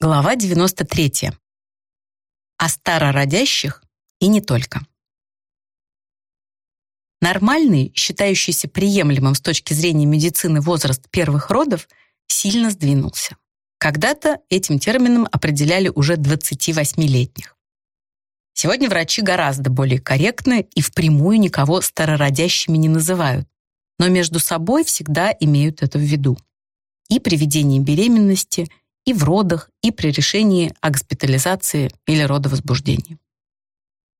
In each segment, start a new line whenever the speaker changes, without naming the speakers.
Глава 93. О старородящих и не только. Нормальный, считающийся приемлемым с точки зрения медицины возраст первых родов, сильно сдвинулся. Когда-то этим термином определяли уже 28-летних. Сегодня врачи гораздо более корректны и впрямую никого старородящими не называют, но между собой всегда имеют это в виду. И при ведении беременности – и в родах, и при решении о госпитализации или родовозбуждении.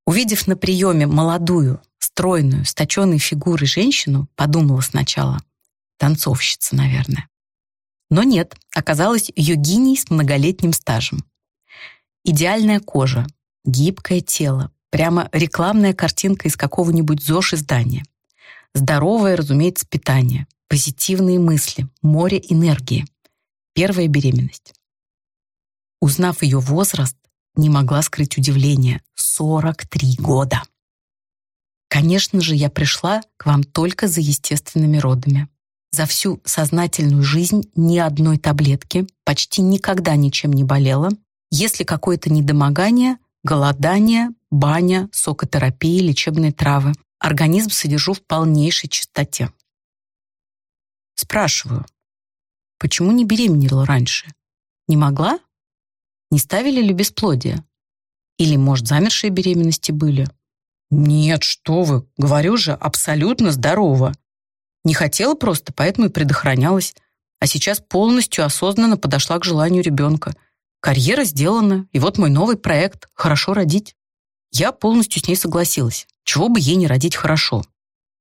Увидев на приеме молодую, стройную, с точенной женщину, подумала сначала, танцовщица, наверное. Но нет, оказалась йогиней с многолетним стажем. Идеальная кожа, гибкое тело, прямо рекламная картинка из какого-нибудь ЗОЖ-издания. Здоровое, разумеется, питание, позитивные мысли, море энергии. Первая беременность. Узнав ее возраст, не могла скрыть удивление. 43 года. Конечно же, я пришла к вам только за естественными родами. За всю сознательную жизнь ни одной таблетки, почти никогда ничем не болела. Если какое-то недомогание, голодание, баня, сокотерапия, лечебные травы. Организм содержу в полнейшей чистоте. Спрашиваю, почему не беременела раньше? Не могла? Не ставили ли бесплодие? Или, может, замершие беременности были? Нет, что вы, говорю же, абсолютно здорово. Не хотела просто, поэтому и предохранялась. А сейчас полностью осознанно подошла к желанию ребенка. Карьера сделана, и вот мой новый проект «Хорошо родить». Я полностью с ней согласилась. Чего бы ей не родить хорошо.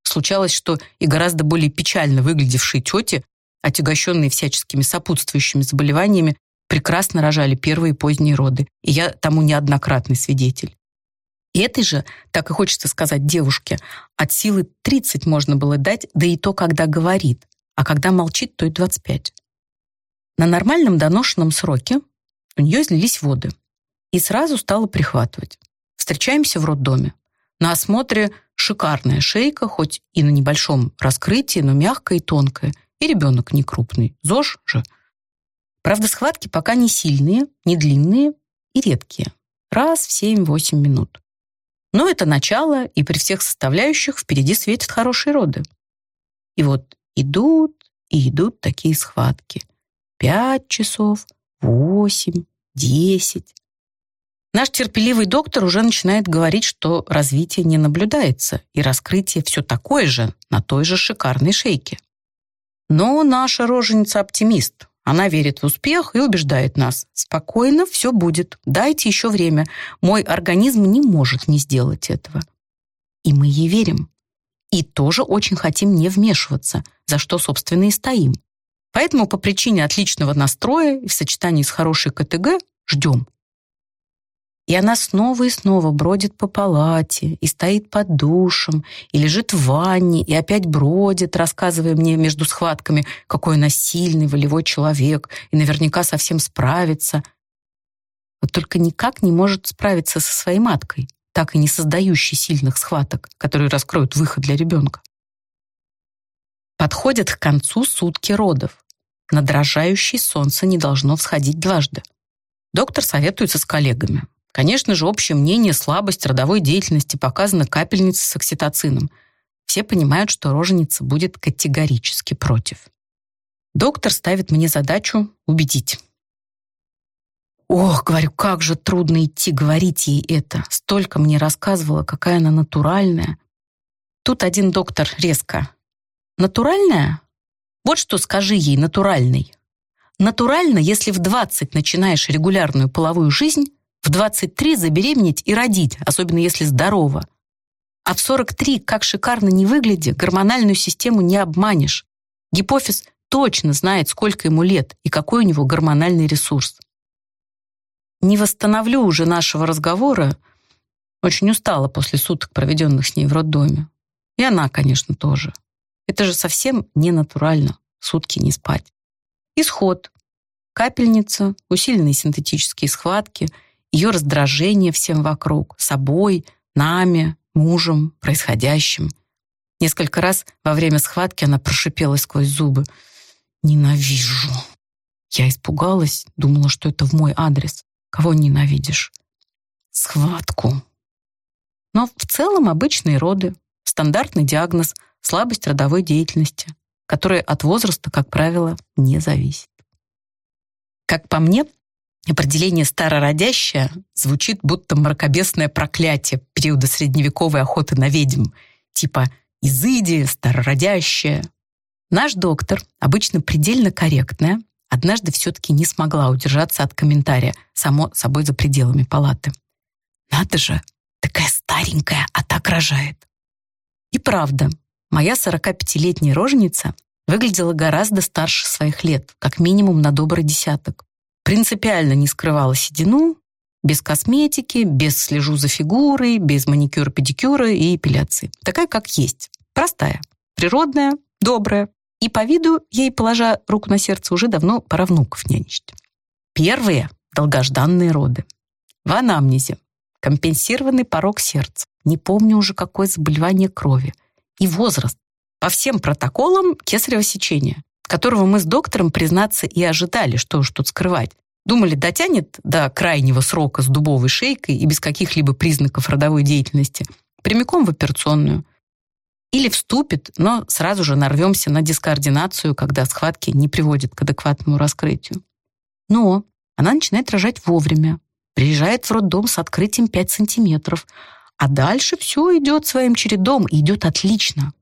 Случалось, что и гораздо более печально выглядевшие тети, отягощенные всяческими сопутствующими заболеваниями, прекрасно рожали первые поздние роды, и я тому неоднократный свидетель. И этой же, так и хочется сказать девушке, от силы 30 можно было дать, да и то, когда говорит, а когда молчит, то и 25. На нормальном доношенном сроке у нее излились воды, и сразу стала прихватывать. Встречаемся в роддоме. На осмотре шикарная шейка, хоть и на небольшом раскрытии, но мягкая и тонкая, и ребенок не крупный. ЗОЖ же – Правда, схватки пока не сильные, не длинные и редкие. Раз в 7-8 минут. Но это начало, и при всех составляющих впереди светят хорошие роды. И вот идут и идут такие схватки. Пять часов, восемь, десять. Наш терпеливый доктор уже начинает говорить, что развитие не наблюдается, и раскрытие все такое же на той же шикарной шейке. Но наша роженица оптимист. Она верит в успех и убеждает нас. Спокойно, все будет. Дайте еще время. Мой организм не может не сделать этого. И мы ей верим. И тоже очень хотим не вмешиваться, за что, собственно, и стоим. Поэтому по причине отличного настроя и в сочетании с хорошей КТГ ждем. И она снова и снова бродит по палате, и стоит под душем, и лежит в ванне, и опять бродит, рассказывая мне между схватками, какой она сильный, волевой человек, и наверняка совсем справится. Вот только никак не может справиться со своей маткой, так и не создающей сильных схваток, которые раскроют выход для ребенка. Подходят к концу сутки родов. На дрожающее солнце не должно всходить дважды. Доктор советуется с коллегами. Конечно же, общее мнение, слабость родовой деятельности показана капельницей с окситоцином. Все понимают, что роженица будет категорически против. Доктор ставит мне задачу убедить. Ох, говорю, как же трудно идти говорить ей это. Столько мне рассказывала, какая она натуральная. Тут один доктор резко. Натуральная? Вот что скажи ей, натуральный. Натурально, если в 20 начинаешь регулярную половую жизнь, в 23 забеременеть и родить, особенно если здорово. А в 43, как шикарно не выгляди, гормональную систему не обманешь. Гипофиз точно знает, сколько ему лет и какой у него гормональный ресурс. Не восстановлю уже нашего разговора. Очень устала после суток, проведенных с ней в роддоме. И она, конечно, тоже. Это же совсем не натурально, сутки не спать. Исход. Капельница, усиленные синтетические схватки — ее раздражение всем вокруг, собой, нами, мужем, происходящим. Несколько раз во время схватки она прошипела сквозь зубы. «Ненавижу». Я испугалась, думала, что это в мой адрес. Кого ненавидишь? Схватку. Но в целом обычные роды, стандартный диагноз, слабость родовой деятельности, которая от возраста, как правило, не зависит. Как по мне, определение «старородящая» звучит будто мракобесное проклятие периода средневековой охоты на ведьм, типа «изыди», «старородящая». Наш доктор, обычно предельно корректная, однажды все-таки не смогла удержаться от комментария, само собой за пределами палаты. «Надо же, такая старенькая, а так рожает». И правда, моя 45-летняя роженица выглядела гораздо старше своих лет, как минимум на добрый десяток. Принципиально не скрывала седину, без косметики, без слежу за фигурой, без маникюра, педикюра и эпиляции. Такая, как есть. Простая, природная, добрая. И по виду ей, положа руку на сердце, уже давно пора внуков нянчить. Первые долгожданные роды. В анамнезе. Компенсированный порог сердца. Не помню уже, какое заболевание крови. И возраст. По всем протоколам кесарево сечение, которого мы с доктором, признаться, и ожидали, что уж тут скрывать. Думали, дотянет до крайнего срока с дубовой шейкой и без каких-либо признаков родовой деятельности, прямиком в операционную – или вступит, но сразу же нарвемся на дискоординацию, когда схватки не приводят к адекватному раскрытию. Но она начинает рожать вовремя, приезжает в роддом с открытием 5 сантиметров, а дальше все идет своим чередом и идет отлично.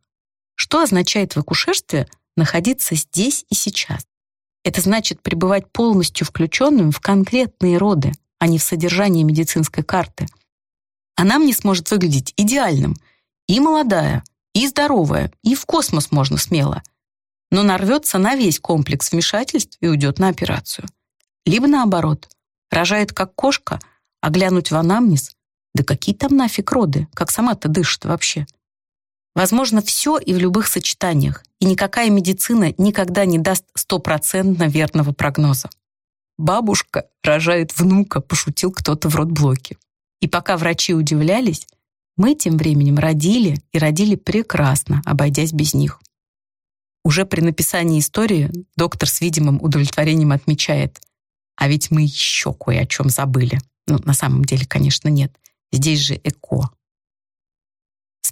Что означает в акушерстве находиться здесь и сейчас? Это значит пребывать полностью включенным в конкретные роды, а не в содержании медицинской карты. Она мне сможет выглядеть идеальным и молодая, и здоровая, и в космос можно смело. Но нарвется на весь комплекс вмешательств и уйдет на операцию. Либо наоборот, рожает как кошка, а глянуть в анамнез, да какие там нафиг роды, как сама-то дышит вообще. Возможно, все и в любых сочетаниях, никакая медицина никогда не даст стопроцентно верного прогноза. «Бабушка рожает внука», — пошутил кто-то в родблоке. И пока врачи удивлялись, мы тем временем родили и родили прекрасно, обойдясь без них. Уже при написании истории доктор с видимым удовлетворением отмечает, а ведь мы еще кое о чем забыли. Ну, на самом деле, конечно, нет. Здесь же ЭКО.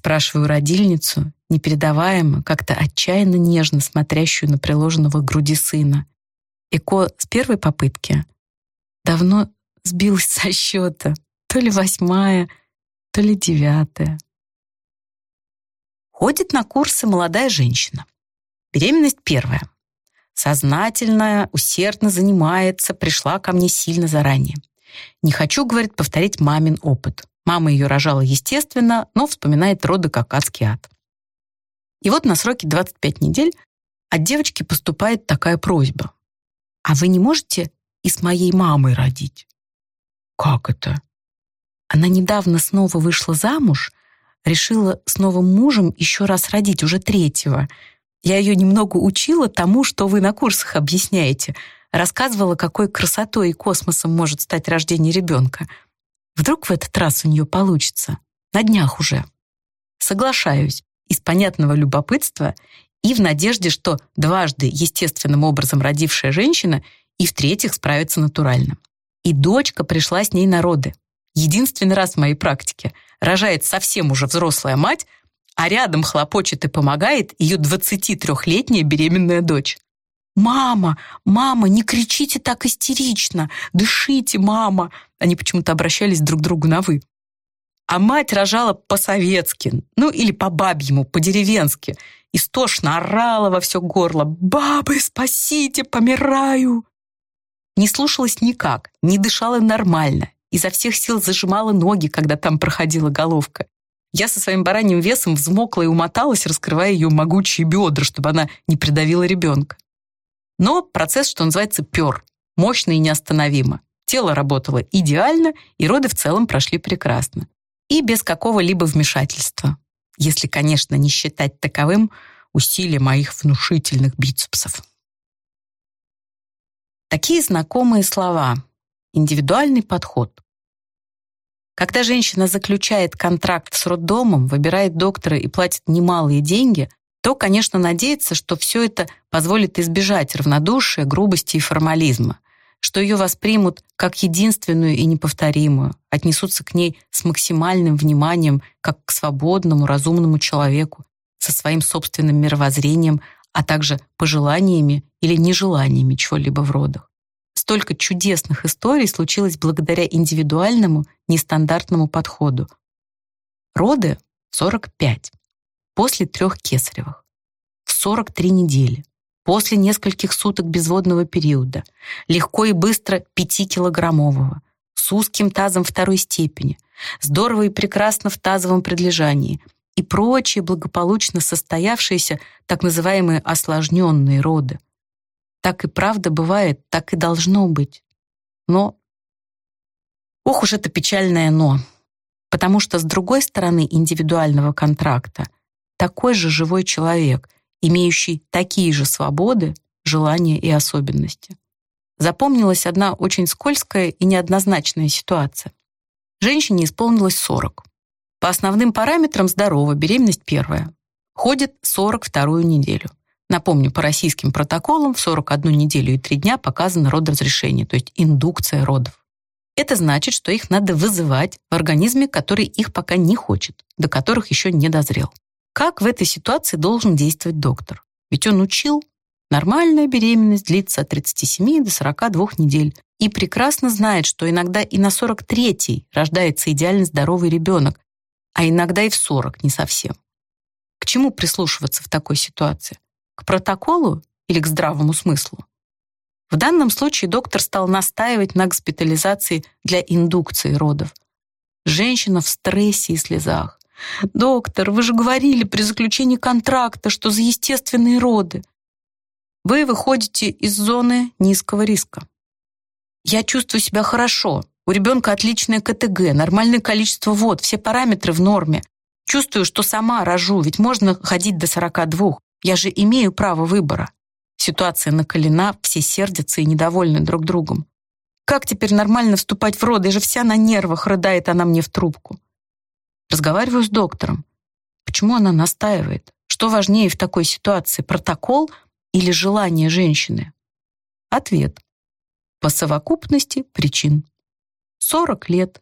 Спрашиваю родильницу, непередаваемо, как-то отчаянно нежно смотрящую на приложенного к груди сына. ЭКО с первой попытки? Давно сбилась со счета. То ли восьмая, то ли девятая. Ходит на курсы молодая женщина. Беременность первая. Сознательная, усердно занимается, пришла ко мне сильно заранее. Не хочу, говорит, повторить мамин опыт. Мама ее рожала естественно, но вспоминает роды как адский ад. И вот на сроке 25 недель от девочки поступает такая просьба. «А вы не можете и с моей мамой родить?» «Как это?» Она недавно снова вышла замуж, решила с новым мужем еще раз родить, уже третьего. Я ее немного учила тому, что вы на курсах объясняете. Рассказывала, какой красотой и космосом может стать рождение ребенка. Вдруг в этот раз у нее получится. На днях уже. Соглашаюсь. Из понятного любопытства и в надежде, что дважды естественным образом родившая женщина и в-третьих справится натурально. И дочка пришла с ней на роды. Единственный раз в моей практике рожает совсем уже взрослая мать, а рядом хлопочет и помогает ее 23-летняя беременная дочь. «Мама! Мама, не кричите так истерично! Дышите, мама!» Они почему-то обращались друг к другу на «вы». А мать рожала по-советски, ну или по-бабьему, по-деревенски. Истошно орала во все горло «Бабы, спасите, помираю!» Не слушалась никак, не дышала нормально, изо всех сил зажимала ноги, когда там проходила головка. Я со своим бараньим весом взмокла и умоталась, раскрывая ее могучие бедра, чтобы она не придавила ребенка. Но процесс, что называется, пер, мощно и неостановимо. Тело работало идеально, и роды в целом прошли прекрасно. И без какого-либо вмешательства. Если, конечно, не считать таковым усилия моих внушительных бицепсов. Такие знакомые слова. Индивидуальный подход. Когда женщина заключает контракт с роддомом, выбирает доктора и платит немалые деньги, то, конечно, надеется, что все это позволит избежать равнодушия, грубости и формализма, что ее воспримут как единственную и неповторимую, отнесутся к ней с максимальным вниманием, как к свободному, разумному человеку, со своим собственным мировоззрением, а также пожеланиями или нежеланиями чего-либо в родах. Столько чудесных историй случилось благодаря индивидуальному, нестандартному подходу. Роды — 45 после трех кесаревых, в 43 недели, после нескольких суток безводного периода, легко и быстро 5-килограммового, с узким тазом второй степени, здорово и прекрасно в тазовом предлежании и прочие благополучно состоявшиеся так называемые осложненные роды. Так и правда бывает, так и должно быть. Но... Ох уж это печальное «но». Потому что с другой стороны индивидуального контракта такой же живой человек, имеющий такие же свободы, желания и особенности. Запомнилась одна очень скользкая и неоднозначная ситуация. Женщине исполнилось 40. По основным параметрам здорова, беременность первая. Ходит 42-ю неделю. Напомню, по российским протоколам в 41 неделю и 3 дня показано родоразрешение, то есть индукция родов. Это значит, что их надо вызывать в организме, который их пока не хочет, до которых еще не дозрел. Как в этой ситуации должен действовать доктор? Ведь он учил, нормальная беременность длится от 37 до 42 недель и прекрасно знает, что иногда и на 43-й рождается идеально здоровый ребенок, а иногда и в 40 не совсем. К чему прислушиваться в такой ситуации? К протоколу или к здравому смыслу? В данном случае доктор стал настаивать на госпитализации для индукции родов. Женщина в стрессе и слезах. «Доктор, вы же говорили при заключении контракта, что за естественные роды. Вы выходите из зоны низкого риска. Я чувствую себя хорошо. У ребенка отличное КТГ, нормальное количество вод, все параметры в норме. Чувствую, что сама рожу, ведь можно ходить до 42. Я же имею право выбора. Ситуация накалена, все сердятся и недовольны друг другом. Как теперь нормально вступать в роды? Я же вся на нервах, рыдает она мне в трубку. Разговариваю с доктором. Почему она настаивает? Что важнее в такой ситуации, протокол или желание женщины? Ответ. По совокупности причин. 40 лет.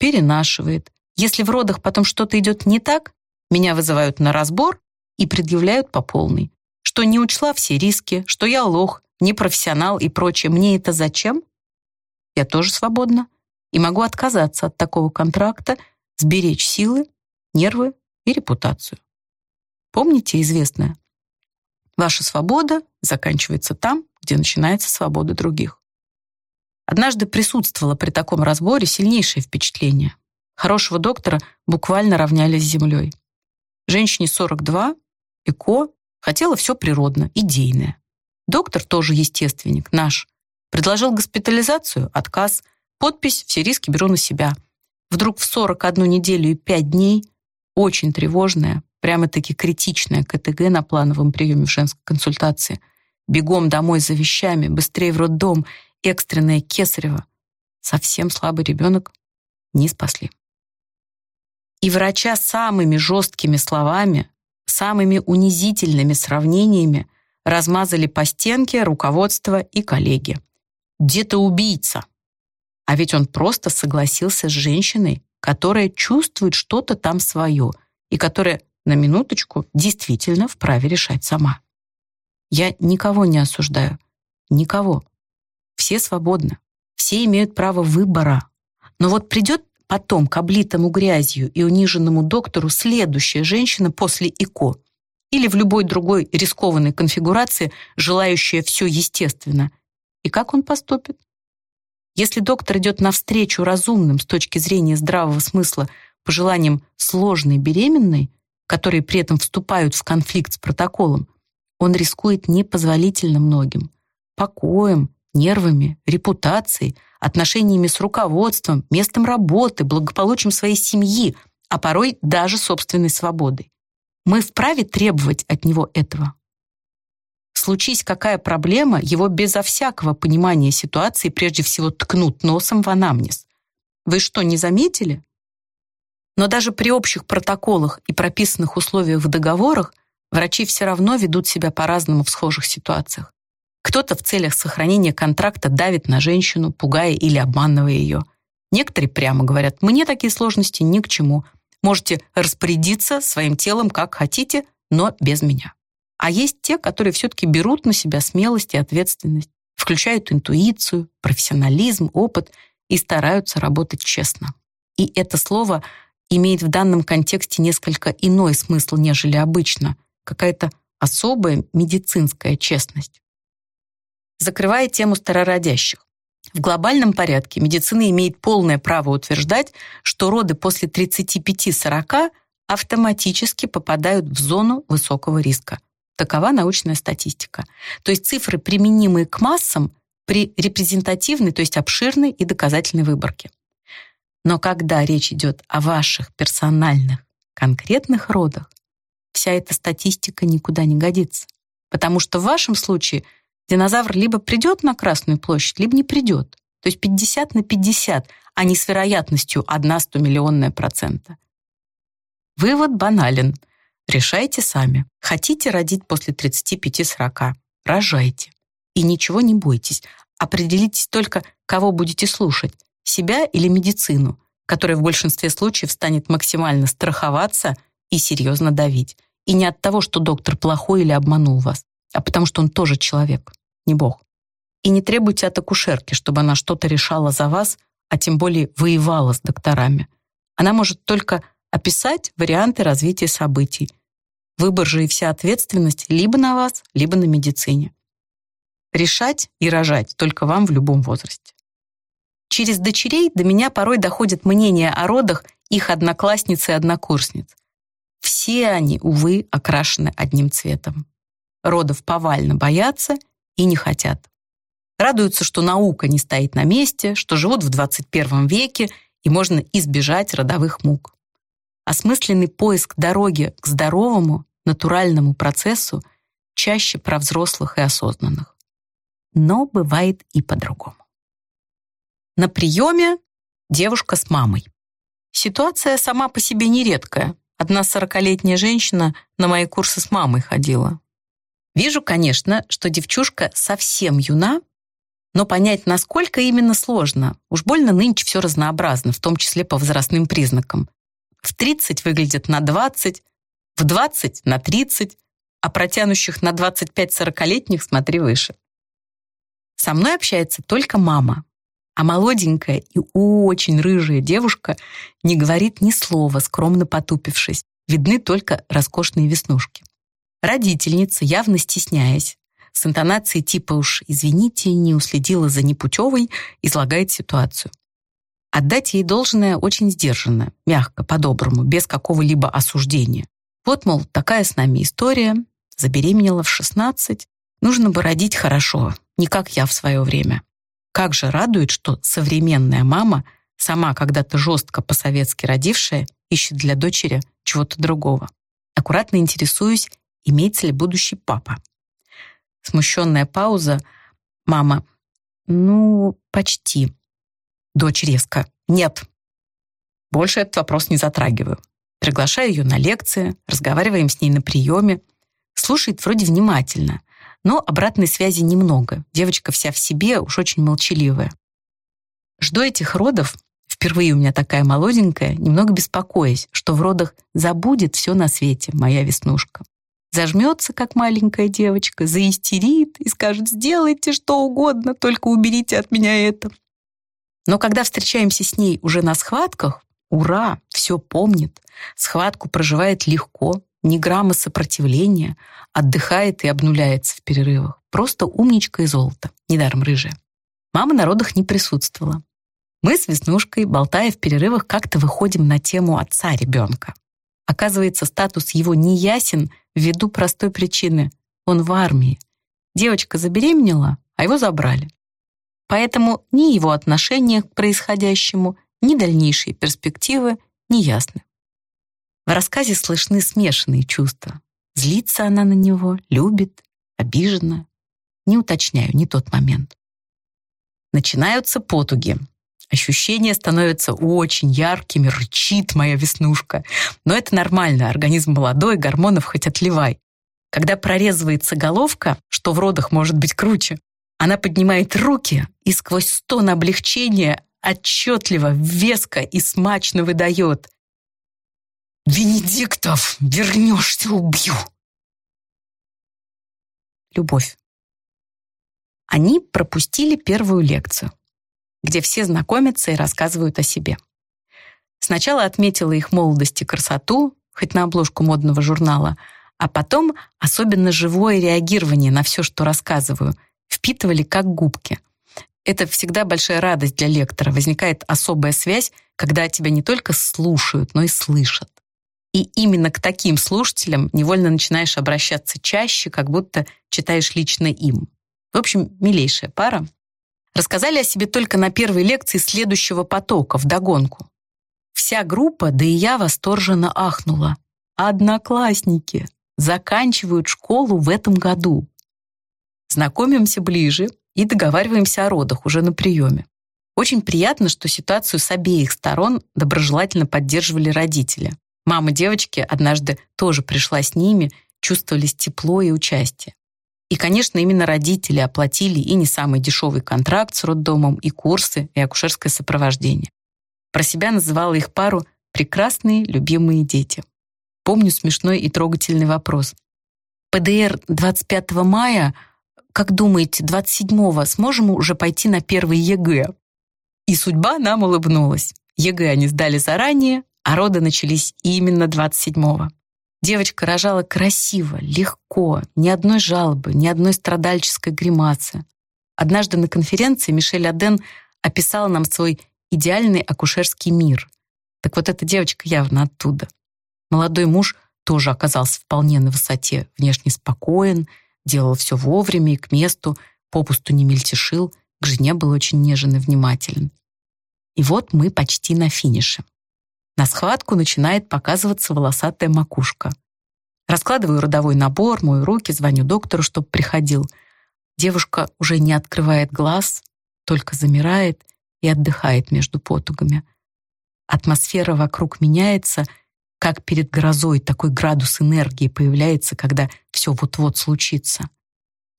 Перенашивает. Если в родах потом что-то идет не так, меня вызывают на разбор и предъявляют по полной. Что не учла все риски, что я лох, непрофессионал и прочее. Мне это зачем? Я тоже свободна и могу отказаться от такого контракта сберечь силы, нервы и репутацию. Помните известное? Ваша свобода заканчивается там, где начинается свобода других. Однажды присутствовало при таком разборе сильнейшее впечатление. Хорошего доктора буквально равняли с землей. Женщине 42, ЭКО, хотела все природно, идейное. Доктор тоже естественник, наш. Предложил госпитализацию, отказ, подпись «Все риски беру на себя», Вдруг в 41 неделю и 5 дней очень тревожная, прямо-таки критичная КТГ на плановом приеме в женской консультации. Бегом домой за вещами, быстрее в роддом, экстренное кесарево. Совсем слабый ребенок не спасли. И врача самыми жесткими словами, самыми унизительными сравнениями размазали по стенке руководство и коллеги. Где-то убийца. А ведь он просто согласился с женщиной, которая чувствует что-то там свое и которая, на минуточку, действительно вправе решать сама. Я никого не осуждаю. Никого. Все свободны. Все имеют право выбора. Но вот придет потом к облитому грязью и униженному доктору следующая женщина после ИКО или в любой другой рискованной конфигурации, желающая все естественно. И как он поступит? Если доктор идет навстречу разумным с точки зрения здравого смысла пожеланиям сложной беременной, которые при этом вступают в конфликт с протоколом, он рискует непозволительно многим. Покоем, нервами, репутацией, отношениями с руководством, местом работы, благополучием своей семьи, а порой даже собственной свободой. Мы вправе требовать от него этого. Случись какая проблема, его безо всякого понимания ситуации прежде всего ткнут носом в анамнез. Вы что, не заметили? Но даже при общих протоколах и прописанных условиях в договорах Врачи все равно ведут себя по-разному в схожих ситуациях. Кто-то в целях сохранения контракта давит на женщину, пугая или обманывая ее. Некоторые прямо говорят, мне такие сложности ни к чему. Можете распорядиться своим телом как хотите, но без меня. А есть те, которые все-таки берут на себя смелость и ответственность, включают интуицию, профессионализм, опыт и стараются работать честно. И это слово имеет в данном контексте несколько иной смысл, нежели обычно, какая-то особая медицинская честность. Закрывая тему старородящих. В глобальном порядке медицина имеет полное право утверждать, что роды после 35-40 автоматически попадают в зону высокого риска. Такова научная статистика. То есть цифры, применимые к массам, при репрезентативной, то есть обширной и доказательной выборке. Но когда речь идет о ваших персональных, конкретных родах, вся эта статистика никуда не годится. Потому что в вашем случае динозавр либо придет на Красную площадь, либо не придет. То есть 50 на 50, а не с вероятностью 1 100 миллионная процента. Вывод банален. Решайте сами. Хотите родить после 35-40? Рожайте. И ничего не бойтесь. Определитесь только, кого будете слушать себя или медицину, которая в большинстве случаев станет максимально страховаться и серьезно давить. И не от того, что доктор плохой или обманул вас, а потому что он тоже человек, не бог. И не требуйте от акушерки, чтобы она что-то решала за вас, а тем более воевала с докторами. Она может только описать варианты развития событий. Выбор же и вся ответственность либо на вас, либо на медицине. Решать и рожать только вам в любом возрасте. Через дочерей до меня порой доходит мнение о родах их одноклассниц и однокурсниц. Все они, увы, окрашены одним цветом. Родов повально боятся и не хотят. Радуются, что наука не стоит на месте, что живут в 21 веке и можно избежать родовых мук. Осмысленный поиск дороги к здоровому, натуральному процессу чаще про взрослых и осознанных. Но бывает и по-другому. На приеме девушка с мамой. Ситуация сама по себе нередкая. Одна сорокалетняя женщина на мои курсы с мамой ходила. Вижу, конечно, что девчушка совсем юна, но понять, насколько именно сложно. Уж больно нынче все разнообразно, в том числе по возрастным признакам. В 30 выглядит на 20, в 20 на 30, а протянущих на 25-40-летних смотри выше. Со мной общается только мама, а молоденькая и очень рыжая девушка не говорит ни слова, скромно потупившись. Видны только роскошные веснушки. Родительница, явно стесняясь, с интонацией типа уж «извините, не уследила за непутевой», излагает ситуацию. Отдать ей должное очень сдержанно, мягко, по-доброму, без какого-либо осуждения. Вот, мол, такая с нами история, забеременела в 16, нужно бы родить хорошо, не как я в свое время. Как же радует, что современная мама, сама когда-то жестко по-советски родившая, ищет для дочери чего-то другого. Аккуратно интересуюсь, имеется ли будущий папа. Смущенная пауза. Мама. Ну, почти. Дочь резко. Нет. Больше этот вопрос не затрагиваю. Приглашаю ее на лекции, разговариваем с ней на приеме. Слушает вроде внимательно, но обратной связи немного. Девочка вся в себе, уж очень молчаливая. Жду этих родов, впервые у меня такая молоденькая, немного беспокоясь, что в родах забудет все на свете моя веснушка. Зажмется, как маленькая девочка, заистерит и скажет «сделайте что угодно, только уберите от меня это». Но когда встречаемся с ней уже на схватках, ура, все помнит, схватку проживает легко, ни грамма сопротивления, отдыхает и обнуляется в перерывах. Просто умничка и золото, недаром рыжая. Мама на родах не присутствовала. Мы с Веснушкой, болтая в перерывах, как-то выходим на тему отца ребенка. Оказывается, статус его не ясен ввиду простой причины. Он в армии. Девочка забеременела, а его забрали. Поэтому ни его отношение к происходящему, ни дальнейшие перспективы не ясны. В рассказе слышны смешанные чувства. Злится она на него, любит, обижена. Не уточняю, не тот момент. Начинаются потуги. Ощущения становятся очень яркими, рычит моя веснушка. Но это нормально, организм молодой, гормонов хоть отливай. Когда прорезывается головка, что в родах может быть круче, она поднимает руки и сквозь стон облегчения отчетливо, веско и смачно выдает. «Венедиктов, вернешься, убью!» Любовь. Они пропустили первую лекцию, где все знакомятся и рассказывают о себе. Сначала отметила их молодость и красоту, хоть на обложку модного журнала, а потом особенно живое реагирование на все, что рассказываю, впитывали как губки. Это всегда большая радость для лектора. Возникает особая связь, когда тебя не только слушают, но и слышат. И именно к таким слушателям невольно начинаешь обращаться чаще, как будто читаешь лично им. В общем, милейшая пара. Рассказали о себе только на первой лекции следующего потока, в догонку. Вся группа, да и я восторженно ахнула. Одноклассники заканчивают школу в этом году. Знакомимся ближе и договариваемся о родах уже на приеме. Очень приятно, что ситуацию с обеих сторон доброжелательно поддерживали родители. Мама девочки однажды тоже пришла с ними, чувствовались тепло и участие. И, конечно, именно родители оплатили и не самый дешевый контракт с роддомом, и курсы, и акушерское сопровождение. Про себя называла их пару «прекрасные, любимые дети». Помню смешной и трогательный вопрос. «ПДР 25 мая, как думаете, 27-го сможем уже пойти на первый ЕГЭ?» И судьба нам улыбнулась. ЕГЭ они сдали заранее, а роды начались именно 27-го. Девочка рожала красиво, легко, ни одной жалобы, ни одной страдальческой гримасы. Однажды на конференции Мишель Аден описала нам свой идеальный акушерский мир. Так вот эта девочка явно оттуда. Молодой муж тоже оказался вполне на высоте, внешне спокоен, делал все вовремя и к месту, попусту не мельтешил, к жене был очень нежен и внимателен. И вот мы почти на финише. На схватку начинает показываться волосатая макушка. Раскладываю родовой набор, мою руки, звоню доктору, чтобы приходил. Девушка уже не открывает глаз, только замирает и отдыхает между потугами. Атмосфера вокруг меняется, как перед грозой такой градус энергии появляется, когда все вот-вот случится.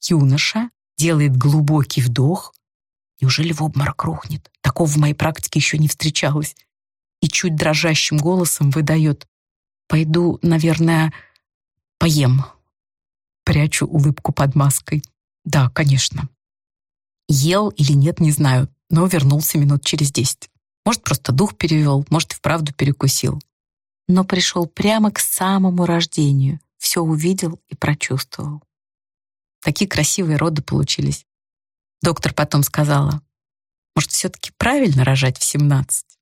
Юноша делает глубокий вдох. Неужели в обморок рухнет? Такого в моей практике еще не встречалось и чуть дрожащим голосом выдает «Пойду, наверное, поем». Прячу улыбку под маской. «Да, конечно». Ел или нет, не знаю, но вернулся минут через десять. Может, просто дух перевел, может, и вправду перекусил. Но пришел прямо к самому рождению, все увидел и прочувствовал. Такие красивые роды получились. Доктор потом сказала, может, все-таки правильно рожать в семнадцать?